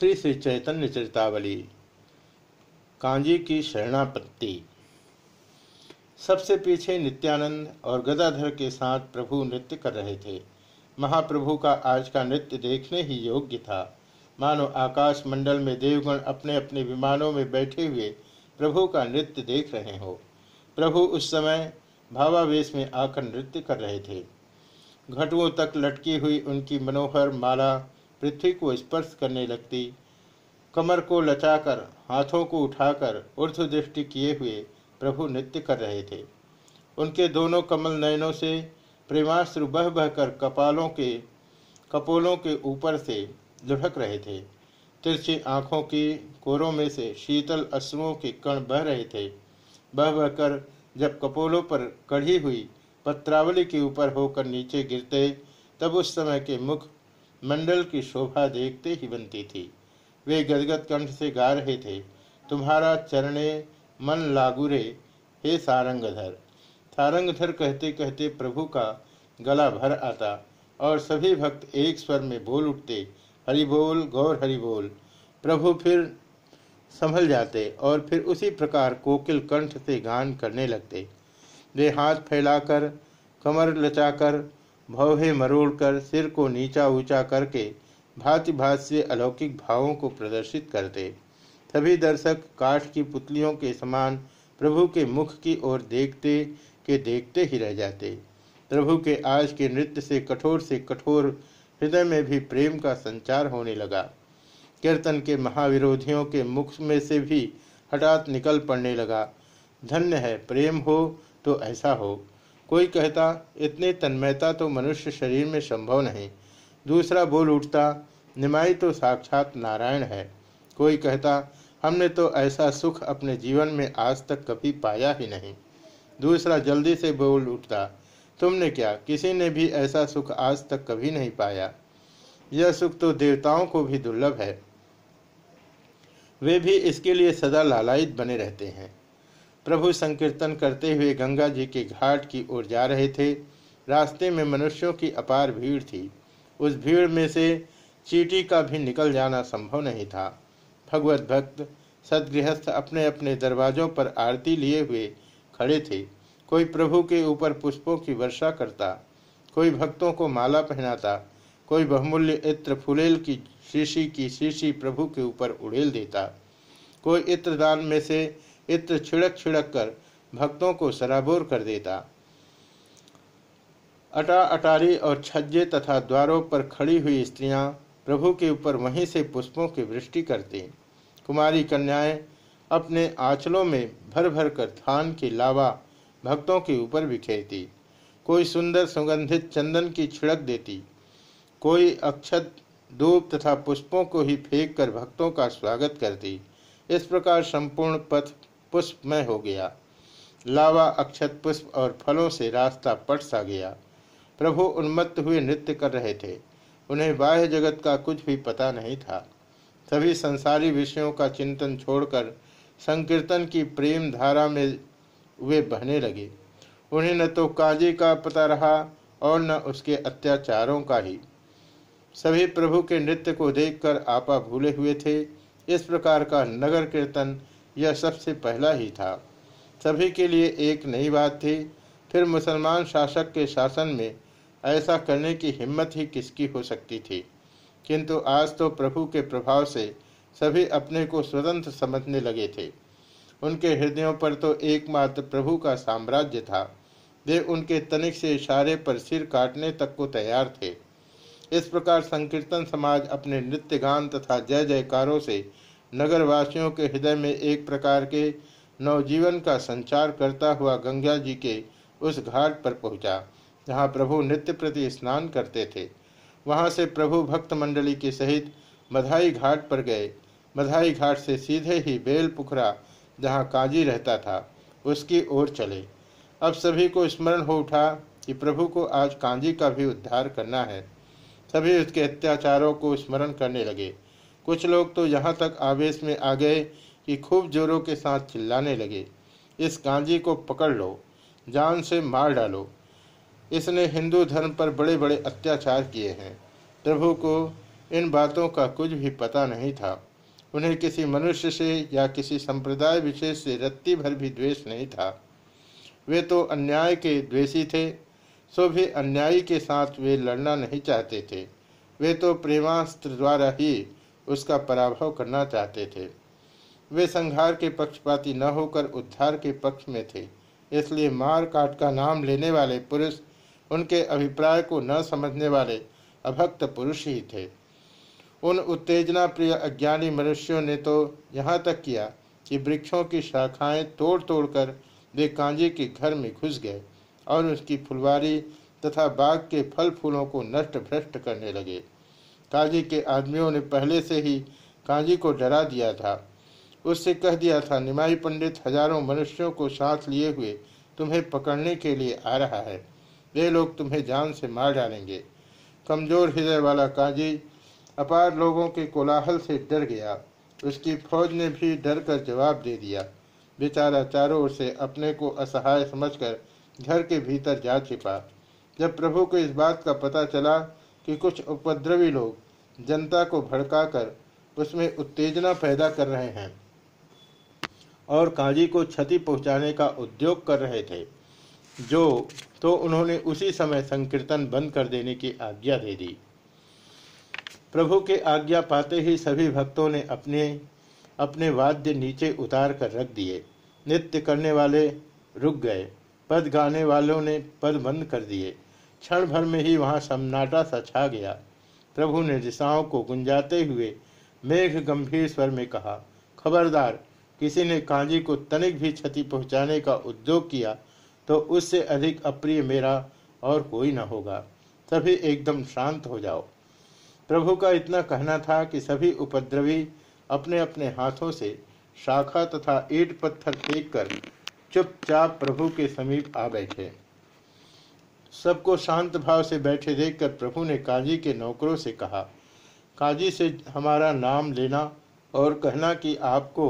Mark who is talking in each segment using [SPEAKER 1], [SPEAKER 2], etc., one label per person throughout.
[SPEAKER 1] श्री श्री चैतन्य चरितावली, कांजी की शरणापत्ति। सबसे पीछे नित्यानंद और गदाधर के साथ प्रभु नृत्य कर रहे थे। महाप्रभु का आज का नृत्य देखने ही योग्य था। मानो आकाश मंडल में देवगण अपने अपने विमानों में बैठे हुए प्रभु का नृत्य देख रहे हो। प्रभु उस समय भावावेश में आकर नृत्य कर रहे थे। घटुओं तक लटकी हुई उनकी मनोहर माला पृथ्वी को स्पर्श करने लगती। कमर को लचाकर, हाथों को उठाकर ऊर्ध दृष्टि किए हुए प्रभु नृत्य कर रहे थे। उनके दोनों कमल नयनों से, प्रेमाश्रु बह बहकर कपालों के, कपोलों के ऊपर से लुढ़क रहे थे। तिरछी आँखों की कोरों में से शीतल अश्रुओं के कण बह रहे थे। बह बहकर जब कपोलों पर कढ़ी हुई पत्रावली के ऊपर होकर नीचे गिरते, तब उस समय के मुख मंडल की शोभा देखते ही बनती थी। वे गदगद कंठ से गा रहे थे, तुम्हारा चरणे मन लागुरे हे सारंगधर। सारंगधर कहते कहते प्रभु का गला भर आता और सभी भक्त एक स्वर में बोल उठते, हरि बोल, गौर हरि बोल। प्रभु फिर संभल जाते और फिर उसी प्रकार कोकिल कंठ से गान करने लगते। वे हाथ फैलाकर, कमर लचाकर भौहे मरोड़कर सिर को नीचा ऊँचा करके भांति भात से अलौकिक भावों को प्रदर्शित करते। सभी दर्शक काठ की पुतलियों के समान प्रभु के मुख की ओर देखते के देखते ही रह जाते। प्रभु के आज के नृत्य से कठोर से कठोर हृदय में भी प्रेम का संचार होने लगा। कीर्तन के महाविरोधियों के मुख में से भी हठात निकल पड़ने लगा। धन्य है, प्रेम हो तो ऐसा हो। कोई कहता, इतनी तन्मयता तो मनुष्य शरीर में संभव नहीं। दूसरा बोल उठता, निमाई तो साक्षात नारायण है। कोई कहता, हमने तो ऐसा सुख अपने जीवन में आज तक कभी पाया ही नहीं। दूसरा जल्दी से बोल उठता, तुमने क्या, किसी ने भी ऐसा सुख आज तक कभी नहीं पाया? यह सुख तो देवताओं को भी दुर्लभ है। वे भी इसके लिए सदा लालायित बने रहते हैं। प्रभु संकीर्तन करते हुए गंगा जी के घाट की ओर जा रहे थे। रास्ते में मनुष्यों की अपार भीड़ थी। उस भीड़ में से चीटी का भी निकल जाना संभव नहीं था। भगवत भक्त सदगृहस्थ अपने अपने दरवाजों पर आरती लिए हुए खड़े थे। कोई प्रभु के ऊपर पुष्पों की वर्षा करता, कोई भक्तों को माला पहनाता, कोई बहुमूल्य इत्र फुलेल की शीशी की शीशी प्रभु के ऊपर उड़ेल देता, कोई इत्र दान में से इत्र छिड़क छिड़क कर भक्तों को सराबोर कर देता। अटा अटारी और छज्जे तथा द्वारों पर खड़ी हुई स्त्रियाँ प्रभु के ऊपर वहीं से पुष्पों की वृष्टि करती। कुमारी कन्याएँ अपने आंचलों में भर भर कर थान की लावा भक्तों के ऊपर बिखेरती। कोई सुंदर सुगंधित चंदन की छिड़क देती। कोई अक्षत धूप तथा पुष्पों को ही फेंक कर भक्तों का स्वागत करती। इस प्रकार संपूर्ण पथ पुष्पमय हो गया। लावा, अक्षत पुष्प और फलों से रास्ता पट सा गया। प्रभु उन्मत्त हुए नृत्य कर रहे थे। उन्हें बाह्य जगत का कुछ भी पता नहीं था। सभी संसारी विषयों का चिंतन छोड़कर संकीर्तन की प्रेम धारा में वे बहने लगे। उन्हें न तो काजी का पता रहा और न उसके अत्याचारों का ही। सभी प्रभु के नृत्य को देखकर आपा भूले हुए थे। इस प्रकार का नगर कीर्तन यह सबसे पहला ही था। सभी के लिए एक नई बात थी। फिर मुसलमान शासक के शासन में ऐसा करने की हिम्मत ही किसकी हो सकती थी? किंतु आज तो प्रभु के प्रभाव से सभी अपने को स्वतंत्र समझने लगे थे। उनके हृदयों पर तो एकमात्र प्रभु का साम्राज्य था। वे उनके तनिक से इशारे पर सिर काटने तक को तैयार थे। इस प्रकार संकीर्तन समाज अपने नृत्य गान तथा जय जयकारों से नगरवासियों के हृदय में एक प्रकार के नवजीवन का संचार करता हुआ गंगा जी के उस घाट पर पहुँचा, जहाँ प्रभु नित्य प्रति स्नान करते थे। वहाँ से प्रभु भक्त मंडली के सहित मधाई घाट पर गए। मधाई घाट से सीधे ही बेल पुखरा, जहाँ काजी रहता था, उसकी ओर चले। अब सभी को स्मरण हो उठा कि प्रभु को आज कांजी का भी उद्धार करना है। सभी उसके अत्याचारों को स्मरण करने लगे। कुछ लोग तो यहाँ तक आवेश में आ गए कि खूब जोरों के साथ चिल्लाने लगे। इस गांजी को पकड़ लो, जान से मार डालो। इसने हिंदू धर्म पर बड़े बड़े अत्याचार किए हैं। प्रभु को इन बातों का कुछ भी पता नहीं था। उन्हें किसी मनुष्य से या किसी संप्रदाय विशेष से रत्ती भर भी द्वेष नहीं था। वे तो अन्याय के द्वेषी थे, सो भी अन्यायी के साथ वे लड़ना नहीं चाहते थे। वे तो प्रेमास्त्र द्वारा ही उसका पराभव करना चाहते थे। वे संहार के पक्षपाती न होकर उद्धार के पक्ष में थे, इसलिए मार काट का नाम लेने वाले पुरुष उनके अभिप्राय को न समझने वाले अभक्त पुरुष ही थे। उन उत्तेजना प्रिय अज्ञानी मनुष्यों ने तो यहाँ तक किया कि वृक्षों की शाखाएँ तोड़ तोड़ कर वे कांजे के घर में घुस गए और उसकी फुलवारी तथा बाग के फल फूलों को नष्ट भ्रष्ट करने लगे। काजी के आदमियों ने पहले से ही काजी को डरा दिया था। उससे कह दिया था, निमाई पंडित, हज़ारों मनुष्यों को साथ लिए हुए तुम्हें पकड़ने के लिए आ रहा है। वे लोग तुम्हें जान से मार डालेंगे। कमज़ोर हृदय वाला काजी अपार लोगों के कोलाहल से डर गया। उसकी फौज ने भी डर कर जवाब दे दिया। बेचारा चारों ओर से अपने को असहाय समझकर घर के भीतर जा छिपा। जब प्रभु को इस बात का पता चला कि कुछ उपद्रवी लोग जनता को भड़काकर उसमें उत्तेजना पैदा कर रहे हैं और काजी को क्षति पहुँचाने का उद्योग कर रहे थे, जो तो उन्होंने उसी समय संकीर्तन बंद कर देने की आज्ञा दे दी। प्रभु के आज्ञा पाते ही सभी भक्तों ने अपने अपने वाद्य नीचे उतार कर रख दिए। नृत्य करने वाले रुक गए। पद गाने वालों ने पद बंद कर दिए। क्षण भर में ही वहाँ सन्नाटा सा छा गया। प्रभु ने दिशाओं को गुंजाते हुए मेघ गंभीर स्वर में कहा, खबरदार, किसी ने कांजी को तनिक भी क्षति पहुँचाने का उद्योग किया तो उससे अधिक अप्रिय मेरा और कोई न होगा। सभी एकदम शांत हो जाओ। प्रभु का इतना कहना था कि सभी उपद्रवी अपने अपने हाथों से शाखा तथा ईट पत्थर फेंक कर चुपचाप प्रभु के समीप आ बैठे। सबको शांत भाव से बैठे देखकर प्रभु ने काजी के नौकरों से कहा, काजी से हमारा नाम लेना और कहना कि आपको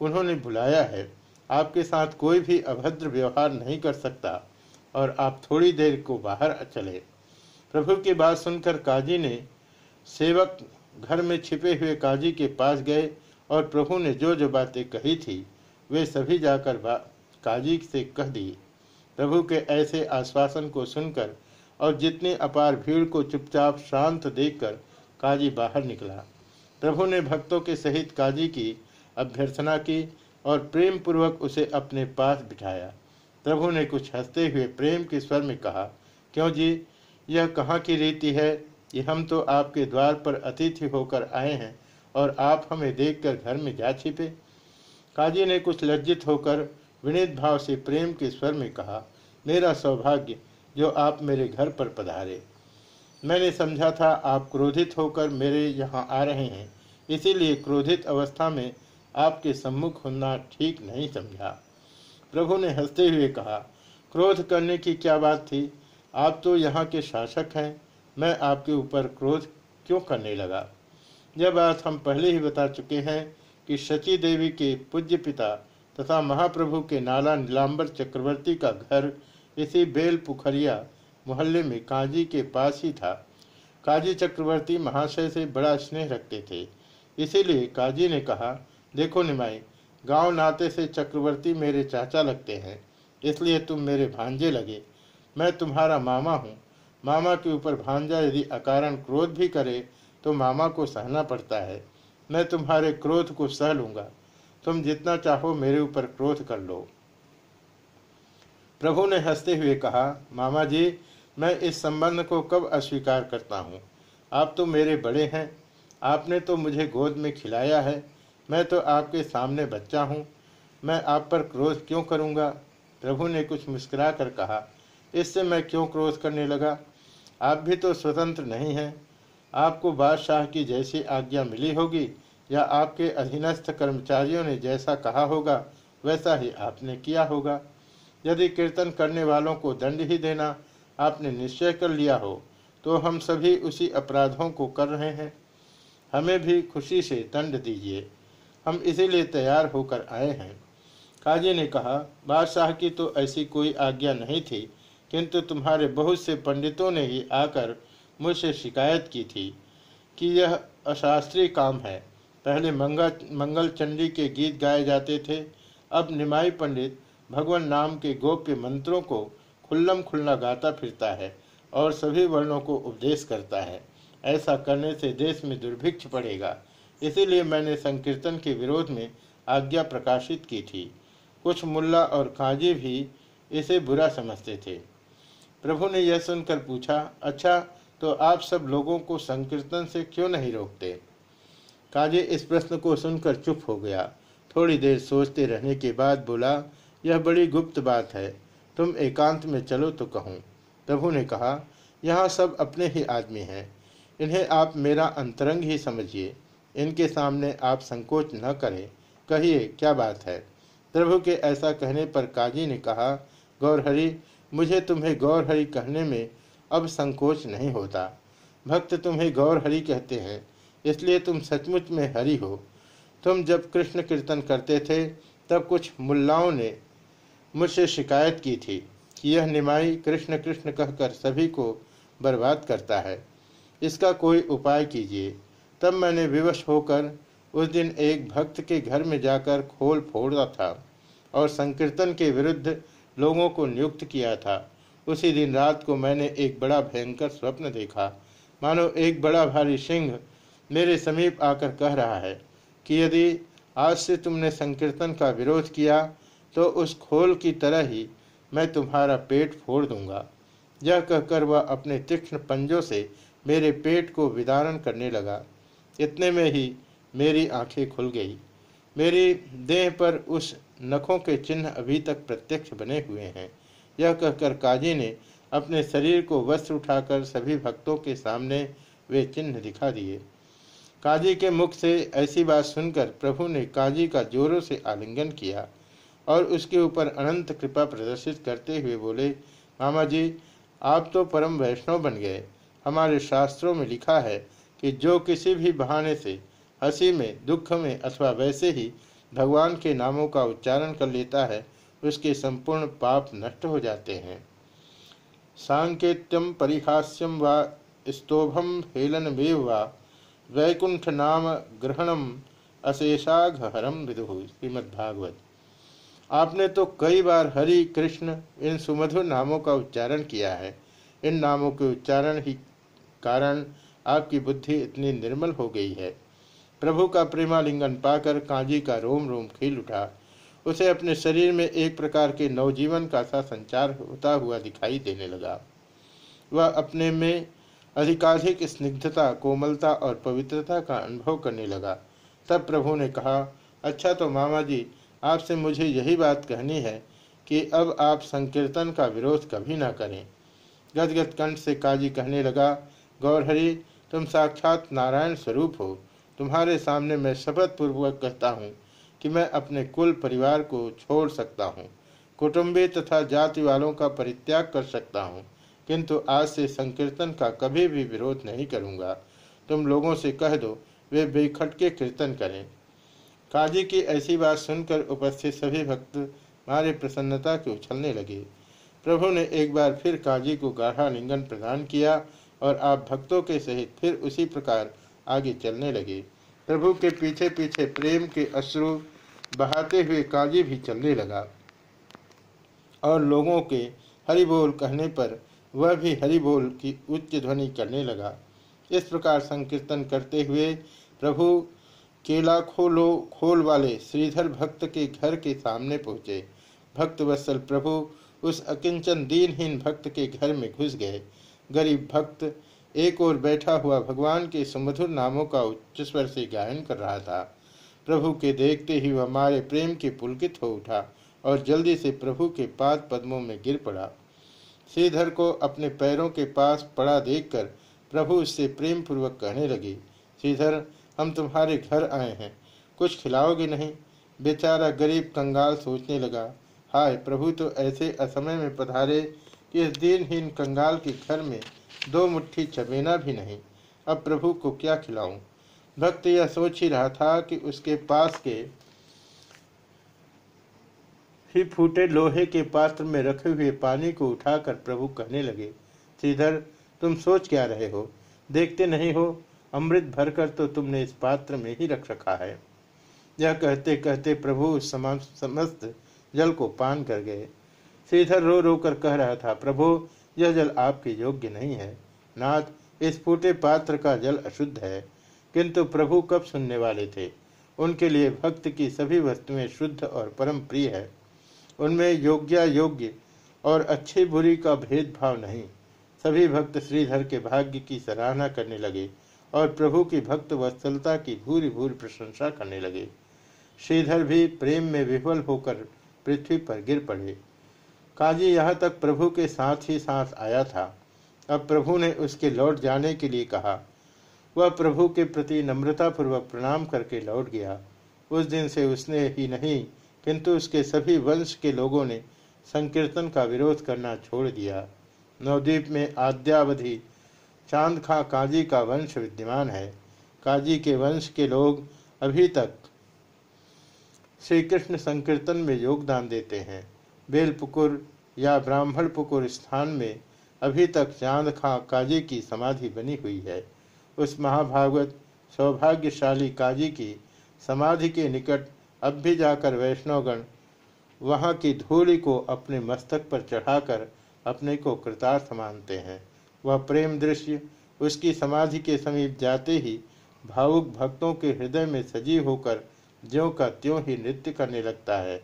[SPEAKER 1] उन्होंने बुलाया है, आपके साथ कोई भी अभद्र व्यवहार नहीं कर सकता और आप थोड़ी देर को बाहर चले। प्रभु की बात सुनकर काजी ने सेवक घर में छिपे हुए काजी के पास गए और प्रभु ने जो जो बातें कही थी, वे सभी जाकर काजी से कह दी। प्रभु के ऐसे आश्वासन को सुनकर और जितनी अपार भीड़ को चुपचाप शांत देखकर काजी बाहर निकला। प्रभु ने भक्तों के सहित काजी की अभ्यर्थना की और प्रेम पूर्वक उसे अपने पास बिठाया। प्रभु ने कुछ हँसते हुए प्रेम के स्वर में कहा, क्यों जी, यह कहाँ की रीति है? कि हम तो आपके द्वार पर अतिथि होकर आए हैं और आप हमें देखकर घर में जा छिपे। काजी ने कुछ लज्जित होकर विनीत भाव से प्रेम के स्वर में कहा, मेरा सौभाग्य जो आप मेरे घर पर पधारे। मैंने समझा था आप क्रोधित होकर मेरे यहाँ आ रहे हैं, इसीलिए क्रोधित अवस्था में आपके सम्मुख होना ठीक नहीं समझा। प्रभु ने हँसते हुए कहा, क्रोध करने की क्या बात थी? आप तो यहाँ के शासक हैं, मैं आपके ऊपर क्रोध क्यों करने लगा? यह बात हम पहले ही बता चुके हैं कि शची देवी के पूज्य पिता तथा महाप्रभु के नाला नीलाम्बर चक्रवर्ती का घर इसी बेल पुखरिया मोहल्ले में काजी के पास ही था। काजी चक्रवर्ती महाशय से बड़ा स्नेह रखते थे। इसीलिए काजी ने कहा, देखो निमाई, गाँव नाते से चक्रवर्ती मेरे चाचा लगते हैं, इसलिए तुम मेरे भांजे लगे। मैं तुम्हारा मामा हूँ। मामा के ऊपर भांजा यदि अकारण क्रोध भी करे तो मामा को सहना पड़ता है। मैं तुम्हारे क्रोध को सह लूँगा। तुम जितना चाहो मेरे ऊपर क्रोध कर लो। प्रभु ने हँसते हुए कहा, मामा जी, मैं इस संबंध को कब अस्वीकार करता हूँ? आप तो मेरे बड़े हैं। आपने तो मुझे गोद में खिलाया है। मैं तो आपके सामने बच्चा हूँ। मैं आप पर क्रोध क्यों करूँगा? प्रभु ने कुछ मुस्कुरा कर कहा, इससे मैं क्यों क्रोध करने लगा? आप भी तो स्वतंत्र नहीं हैं। आपको बादशाह की जैसी आज्ञा मिली होगी। या आपके अधीनस्थ कर्मचारियों ने जैसा कहा होगा, वैसा ही आपने किया होगा। यदि कीर्तन करने वालों को दंड ही देना आपने निश्चय कर लिया हो तो हम सभी उसी अपराधों को कर रहे हैं। हमें भी खुशी से दंड दीजिए। हम इसीलिए तैयार होकर आए हैं। काजी ने कहा, बादशाह की तो ऐसी कोई आज्ञा नहीं थी, किंतु तुम्हारे बहुत से पंडितों ने ही आकर मुझसे शिकायत की थी कि यह अशास्त्रीय काम है। पहले मंगा मंगल चंडी के गीत गाए जाते थे। अब निमाई पंडित भगवान नाम के गोप्य मंत्रों को खुल्लम खुल्ला गाता फिरता है और सभी वर्णों को उपदेश करता है। ऐसा करने से देश में दुर्भिक्ष पड़ेगा। इसीलिए मैंने संकीर्तन के विरोध में आज्ञा प्रकाशित की थी। कुछ मुल्ला और काजी भी इसे बुरा समझते थे। प्रभु ने यह सुनकर पूछा अच्छा तो आप सब लोगों को संकीर्तन से क्यों नहीं रोकते? काजी इस प्रश्न को सुनकर चुप हो गया। थोड़ी देर सोचते रहने के बाद बोला, यह बड़ी गुप्त बात है। तुम एकांत में चलो तो कहूँ। प्रभु ने कहा, यहाँ सब अपने ही आदमी हैं। इन्हें आप मेरा अंतरंग ही समझिए। इनके सामने आप संकोच न करें। कहिए, क्या बात है? प्रभु के ऐसा कहने पर काजी ने कहा, गौरहरि, मुझे तुम्हें गौरहरि कहने में अब संकोच नहीं होता। भक्त तुम्हें गौरहरि कहते हैं। इसलिए तुम सचमुच में हरि हो। तुम जब कृष्ण कीर्तन करते थे, तब कुछ मुल्लाओं ने मुझसे शिकायत की थी कि यह निमाई कृष्ण कृष्ण कहकर सभी को बर्बाद करता है। इसका कोई उपाय कीजिए। तब मैंने विवश होकर उस दिन एक भक्त के घर में जाकर खोल फोड़ा था और संकीर्तन के विरुद्ध लोगों को नियुक्त किया था। उसी दिन रात को मैंने एक बड़ा भयंकर स्वप्न देखा। मानो एक बड़ा भारी सिंह मेरे समीप आकर कह रहा है कि यदि आज से तुमने संकीर्तन का विरोध किया तो उस खोल की तरह ही मैं तुम्हारा पेट फोड़ दूँगा। यह कहकर वह अपने तीक्ष्ण पंजों से मेरे पेट को विदारण करने लगा। इतने में ही मेरी आँखें खुल गई। मेरी देह पर उस नखों के चिन्ह अभी तक प्रत्यक्ष बने हुए हैं। यह कहकर काजी ने अपने शरीर को वस्त्र उठाकर सभी भक्तों के सामने वे चिन्ह दिखा दिए। काजी के मुख से ऐसी बात सुनकर प्रभु ने काजी का जोरों से आलिंगन किया और उसके ऊपर अनंत कृपा प्रदर्शित करते हुए बोले, मामा जी, आप तो परम वैष्णव बन गए। हमारे शास्त्रों में लिखा है कि जो किसी भी बहाने से, हँसी में, दुख में अथवा वैसे ही भगवान के नामों का उच्चारण कर लेता है, उसके संपूर्ण पाप नष्ट हो जाते हैं। सांकेत्यम परिहास्यम व स्तोभम हेलन वेव व वैकुंठ नाम ग्रहणम अशेषाघहरम विदु, श्रीमद्भागवत। आपने तो कई बार हरि, कृष्ण, इन सुमधुर नामों का उच्चारण किया है। इन नामों के उच्चारण ही कारण आपकी बुद्धि इतनी निर्मल हो गई है। प्रभु का प्रेमालिंगन पाकर कांजी का रोम रोम खिल उठा। उसे अपने शरीर में एक प्रकार के नवजीवन का सा संचार होता हुआ दिखाई देने लगा। वह अपने में अधिकाधिक स्निग्धता, कोमलता और पवित्रता का अनुभव करने लगा। तब प्रभु ने कहा अच्छा तो मामा जी आपसे मुझे यही बात कहनी है कि अब आप संकीर्तन का विरोध कभी ना करें। गदगद कंठ से काजी कहने लगा, गौरहरि, तुम साक्षात नारायण स्वरूप हो। तुम्हारे सामने मैं शपथ पूर्वक कहता हूँ कि मैं अपने कुल परिवार को छोड़ सकता हूँ। कुटुंबी तथा जाति वालों का परित्याग कर सकता हूँ। किंतु आज से संकीर्तन का कभी भी विरोध नहीं करूँगा। तुम लोगों से कह दो, वे बेखटके कीर्तन करें। काजी की ऐसी बात सुनकर उपस्थित सभी भक्त मारे प्रसन्नता के उछलने लगे। प्रभु ने एक बार फिर काजी को गाढ़ा लिंगन प्रदान किया और आप भक्तों के सहित फिर उसी प्रकार आगे चलने लगे। प्रभु के पीछे पीछे प्रेम के अश्रु बहाते हुए काजी भी चलने लगा। और लोगों के हरि बोल कहने पर वह भी हरि बोल की उच्च ध्वनि करने लगा। इस प्रकार संकीर्तन करते हुए प्रभु केला खोलो खोल वाले श्रीधर भक्त के घर के सामने पहुँचे। भक्त वत्सल प्रभु उस अकिंचन दीनहीन भक्त के घर में घुस गए। गरीब भक्त एक ओर बैठा हुआ भगवान के सुमधुर नामों का उच्च स्वर से गायन कर रहा था। प्रभु के देखते ही वह हमारे प्रेम के पुलकित हो उठा और जल्दी से प्रभु के पाद पद्मों में गिर पड़ा। श्रीधर को अपने पैरों के पास पड़ा देखकर प्रभु उससे प्रेम पूर्वक कहने लगी, श्रीधर, हम तुम्हारे घर आए हैं। कुछ खिलाओगे नहीं? बेचारा गरीब कंगाल सोचने लगा, हाय प्रभु तो ऐसे असमय में पधारे कि इस दिनहीन कंगाल के घर में दो मुट्ठी चमेना भी नहीं। अब प्रभु को क्या खिलाऊं? भक्त यह सोच ही रहा था कि उसके पास के ही फूटे लोहे के पात्र में रखे हुए पानी को उठाकर प्रभु कहने लगे, श्रीधर, तुम सोच क्या रहे हो? देखते नहीं हो? अमृत भरकर तो तुमने इस पात्र में ही रख रखा है। यह कहते कहते प्रभु समस्त जल को पान कर गए। श्रीधर रो रो कर कह रहा था, प्रभु, यह जल आपके योग्य नहीं है। नाथ, इस फूटे पात्र का जल अशुद्ध है। किंतु प्रभु कब सुनने वाले थे? उनके लिए भक्त की सभी वस्तुएँ शुद्ध और परम प्रिय है। उनमें योग्य योग्य और अच्छी बुरी का भेदभाव नहीं। सभी भक्त श्रीधर के भाग्य की सराहना करने लगे और प्रभु की भक्त वत्सलता की भूरी भूरी प्रशंसा करने लगे। श्रीधर भी प्रेम में विफल होकर पृथ्वी पर गिर पड़े। काजी यहाँ तक प्रभु के साथ ही साथ आया था। अब प्रभु ने उसके लौट जाने के लिए कहा। वह प्रभु के प्रति नम्रतापूर्वक प्रणाम करके लौट गया। उस दिन से उसने ही नहीं किंतु उसके सभी वंश के लोगों ने संकीर्तन का विरोध करना छोड़ दिया। नवद्वीप में आद्यावधि चाँद खां काजी का वंश विद्यमान है। काजी के वंश के लोग अभी तक श्री कृष्ण संकीर्तन में योगदान देते हैं। बेलपुकुर या ब्राह्मण पुकुर स्थान में अभी तक चाँद खां काजी की समाधि बनी हुई है। उस महाभागवत सौभाग्यशाली काजी की समाधि के निकट अब भी जाकर वैष्णवगण वहाँ की धूलि को अपने मस्तक पर चढ़ाकर अपने को कृतार्थ मानते हैं। वह प्रेम दृश्य उसकी समाधि के समीप जाते ही भावुक भक्तों के हृदय में सजीव होकर ज्यों का त्यों ही नृत्य करने लगता है।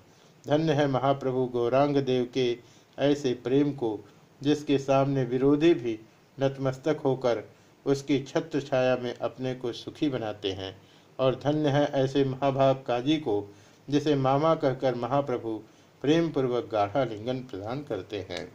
[SPEAKER 1] धन्य है महाप्रभु गौरांग देव के ऐसे प्रेम को, जिसके सामने विरोधी भी नतमस्तक होकर उसकी छत्र छाया में अपने को सुखी बनाते हैं। और धन्य है ऐसे महाभाव काजी को, जिसे मामा कहकर महाप्रभु प्रेम पूर्वक गाढ़ा लिंगन प्रदान करते हैं।